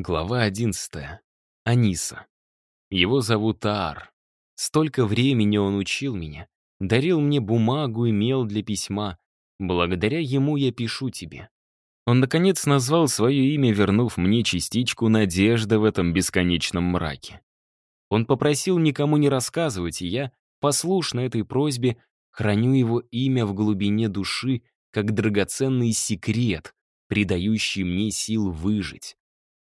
Глава 11. Аниса. Его зовут Аар. Столько времени он учил меня, дарил мне бумагу и мел для письма. Благодаря ему я пишу тебе. Он, наконец, назвал свое имя, вернув мне частичку надежды в этом бесконечном мраке. Он попросил никому не рассказывать, и я, послушно этой просьбе, храню его имя в глубине души, как драгоценный секрет, придающий мне сил выжить.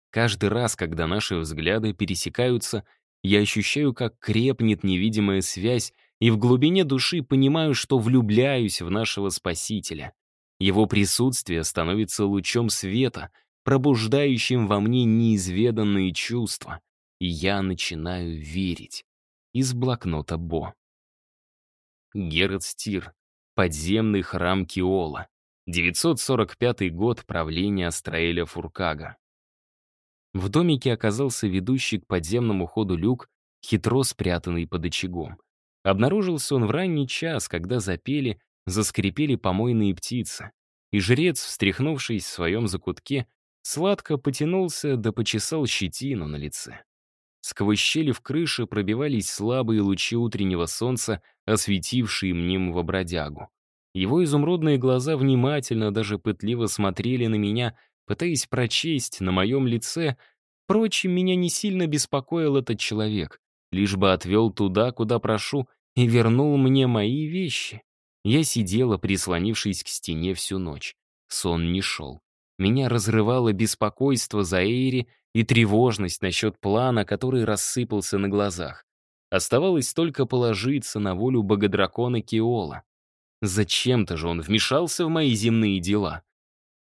Каждый раз, когда наши взгляды пересекаются, я ощущаю, как крепнет невидимая связь, и в глубине души понимаю, что влюбляюсь в нашего Спасителя. Его присутствие становится лучом света, пробуждающим во мне неизведанные чувства. И я начинаю верить. Из блокнота Бо. Герат Подземный храм Киола. 945 год правления Астраэля Фуркага. В домике оказался ведущий к подземному ходу люк, хитро спрятанный под очагом. Обнаружился он в ранний час, когда запели, заскрипели помойные птицы. И жрец, встряхнувшись в своем закутке, сладко потянулся да почесал щетину на лице. Сквозь щели в крыше пробивались слабые лучи утреннего солнца, осветившие мнимого бродягу. Его изумрудные глаза внимательно, даже пытливо смотрели на меня, пытаясь прочесть на моем лице. Впрочем, меня не сильно беспокоил этот человек, лишь бы отвел туда, куда прошу, и вернул мне мои вещи. Я сидела, прислонившись к стене всю ночь. Сон не шел. Меня разрывало беспокойство за Эйри и тревожность насчет плана, который рассыпался на глазах. Оставалось только положиться на волю богодракона Киола. Зачем-то же он вмешался в мои земные дела.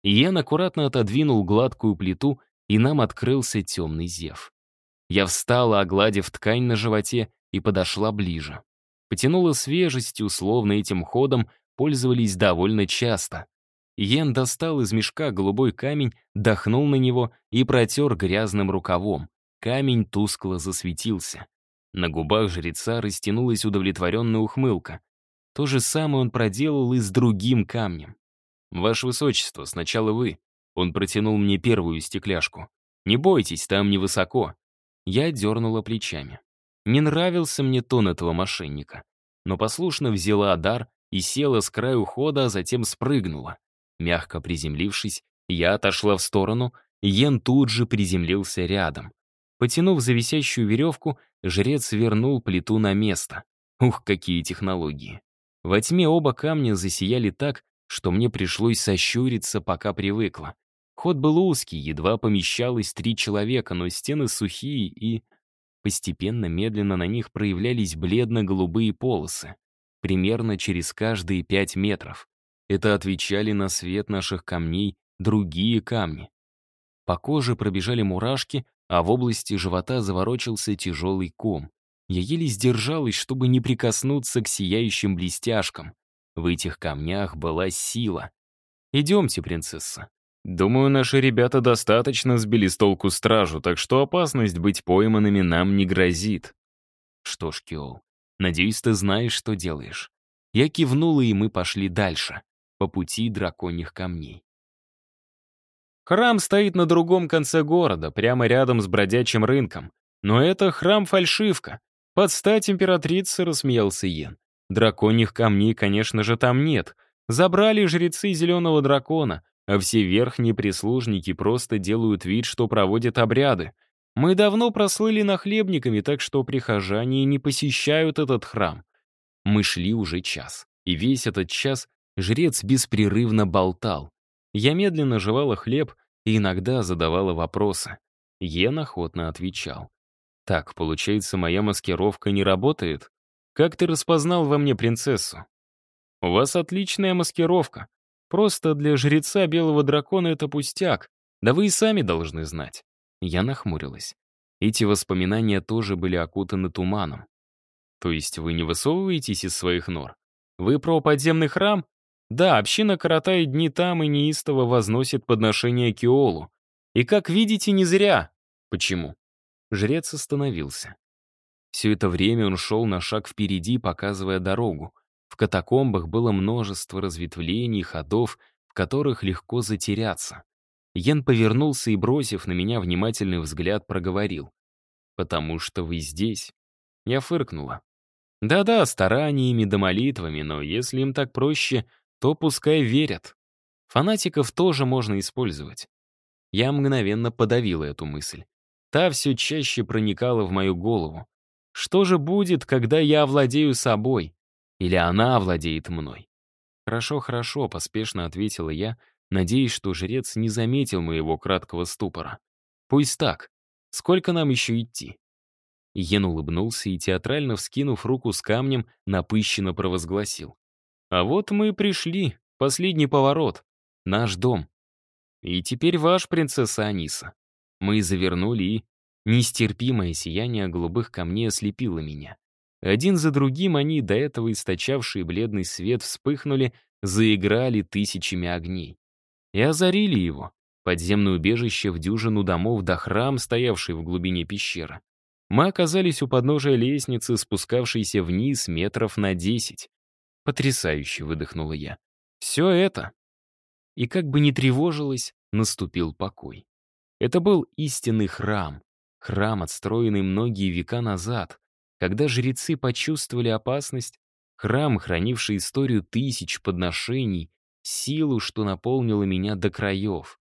Иен аккуратно отодвинул гладкую плиту, и нам открылся темный зев. Я встала, огладив ткань на животе, и подошла ближе. Потянула свежестью, словно этим ходом пользовались довольно часто. Йен достал из мешка голубой камень, дохнул на него и протер грязным рукавом. Камень тускло засветился. На губах жреца растянулась удовлетворенная ухмылка. То же самое он проделал и с другим камнем. «Ваше высочество, сначала вы». Он протянул мне первую стекляшку. «Не бойтесь, там невысоко». Я дернула плечами. Не нравился мне тон этого мошенника. Но послушно взяла дар и села с краю хода, а затем спрыгнула. Мягко приземлившись, я отошла в сторону, Йен тут же приземлился рядом. Потянув за висящую веревку, жрец вернул плиту на место. Ух, какие технологии. Во тьме оба камня засияли так, что мне пришлось сощуриться, пока привыкла. Ход был узкий, едва помещалось три человека, но стены сухие и... Постепенно, медленно на них проявлялись бледно-голубые полосы, примерно через каждые пять метров. Это отвечали на свет наших камней другие камни. По коже пробежали мурашки, а в области живота заворочился тяжелый ком. Я еле сдержалась, чтобы не прикоснуться к сияющим блестяшкам. В этих камнях была сила. «Идемте, принцесса». «Думаю, наши ребята достаточно сбили с толку стражу, так что опасность быть пойманными нам не грозит». «Что ж, Киол, надеюсь, ты знаешь, что делаешь». Я кивнула, и мы пошли дальше, по пути драконьих камней. Храм стоит на другом конце города, прямо рядом с бродячим рынком. Но это храм-фальшивка. Под стать императрицы рассмеялся Йен. Драконьих камней, конечно же, там нет. Забрали жрецы зеленого дракона, а все верхние прислужники просто делают вид, что проводят обряды. Мы давно прослыли нахлебниками, так что прихожане не посещают этот храм. Мы шли уже час, и весь этот час жрец беспрерывно болтал. Я медленно жевала хлеб и иногда задавала вопросы. Ен охотно отвечал. «Так, получается, моя маскировка не работает?» Как ты распознал во мне принцессу? У вас отличная маскировка. Просто для жреца белого дракона это пустяк. Да вы и сами должны знать. Я нахмурилась. Эти воспоминания тоже были окутаны туманом. То есть вы не высовываетесь из своих нор? Вы про подземный храм? Да, община коротает дни там и неистово возносит подношение Киолу. И как видите, не зря. Почему? Жрец остановился. Все это время он шел на шаг впереди, показывая дорогу. В катакомбах было множество разветвлений, ходов, в которых легко затеряться. Йен повернулся и, бросив на меня внимательный взгляд, проговорил. «Потому что вы здесь». Я фыркнула. «Да-да, стараниями да молитвами, но если им так проще, то пускай верят. Фанатиков тоже можно использовать». Я мгновенно подавила эту мысль. Та все чаще проникала в мою голову. Что же будет, когда я овладею собой? Или она овладеет мной? «Хорошо, хорошо», — поспешно ответила я, надеясь, что жрец не заметил моего краткого ступора. «Пусть так. Сколько нам еще идти?» Йен улыбнулся и, театрально вскинув руку с камнем, напыщенно провозгласил. «А вот мы и пришли. Последний поворот. Наш дом. И теперь ваш, принцесса Аниса». Мы завернули и... Нестерпимое сияние голубых камней ослепило меня. Один за другим они, до этого источавшие бледный свет, вспыхнули, заиграли тысячами огней. И озарили его, подземное убежище в дюжину домов до храм, стоявший в глубине пещеры. Мы оказались у подножия лестницы, спускавшейся вниз метров на десять. «Потрясающе!» — выдохнула я. «Все это!» И как бы ни тревожилось, наступил покой. Это был истинный храм, Храм, отстроенный многие века назад. Когда жрецы почувствовали опасность, храм, хранивший историю тысяч подношений, силу, что наполнила меня до краев.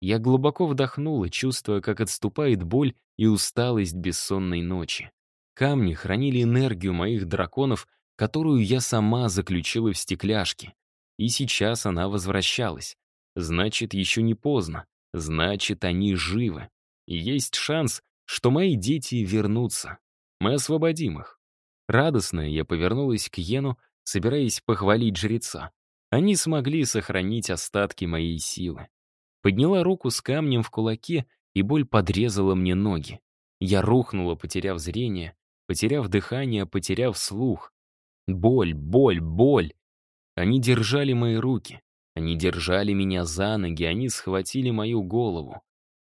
Я глубоко вдохнула, чувствуя, как отступает боль и усталость бессонной ночи. Камни хранили энергию моих драконов, которую я сама заключила в стекляшке. И сейчас она возвращалась. Значит, еще не поздно. Значит, они живы. И есть шанс, что мои дети вернутся. Мы освободим их. Радостно я повернулась к Йену, собираясь похвалить жреца. Они смогли сохранить остатки моей силы. Подняла руку с камнем в кулаке, и боль подрезала мне ноги. Я рухнула, потеряв зрение, потеряв дыхание, потеряв слух. Боль, боль, боль. Они держали мои руки. Они держали меня за ноги, они схватили мою голову.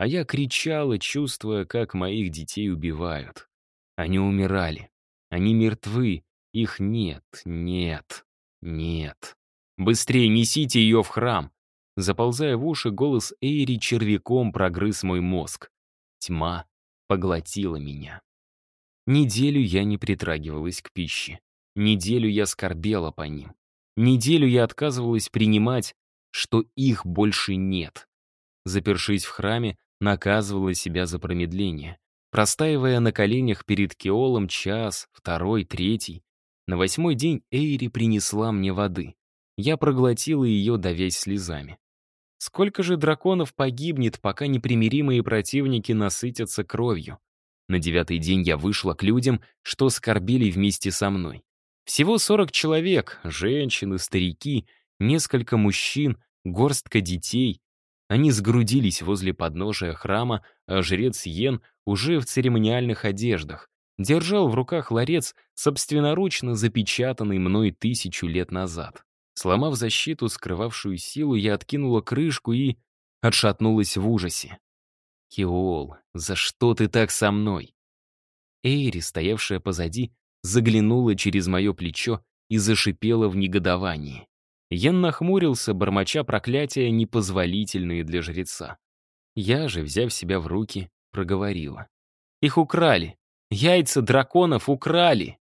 А я кричала, чувствуя, как моих детей убивают. Они умирали. Они мертвы. Их нет, нет, нет. «Быстрее несите ее в храм!» Заползая в уши, голос Эйри червяком прогрыз мой мозг. Тьма поглотила меня. Неделю я не притрагивалась к пище. Неделю я скорбела по ним. Неделю я отказывалась принимать, что их больше нет. Запершись в храме, наказывала себя за промедление, простаивая на коленях перед Кеолом час, второй, третий. На восьмой день Эйри принесла мне воды. Я проглотила ее, давясь слезами. Сколько же драконов погибнет, пока непримиримые противники насытятся кровью? На девятый день я вышла к людям, что скорбили вместе со мной. Всего 40 человек, женщины, старики, несколько мужчин, горстка детей, они сгрудились возле подножия храма, а жрец Йен уже в церемониальных одеждах держал в руках ларец, собственноручно запечатанный мной тысячу лет назад. Сломав защиту, скрывавшую силу, я откинула крышку и отшатнулась в ужасе. «Киол, за что ты так со мной?» Эйри, стоявшая позади, заглянула через мое плечо и зашипела в негодовании. Ян нахмурился, бормоча проклятия, непозволительные для жреца. Я же, взяв себя в руки, проговорила. «Их украли! Яйца драконов украли!»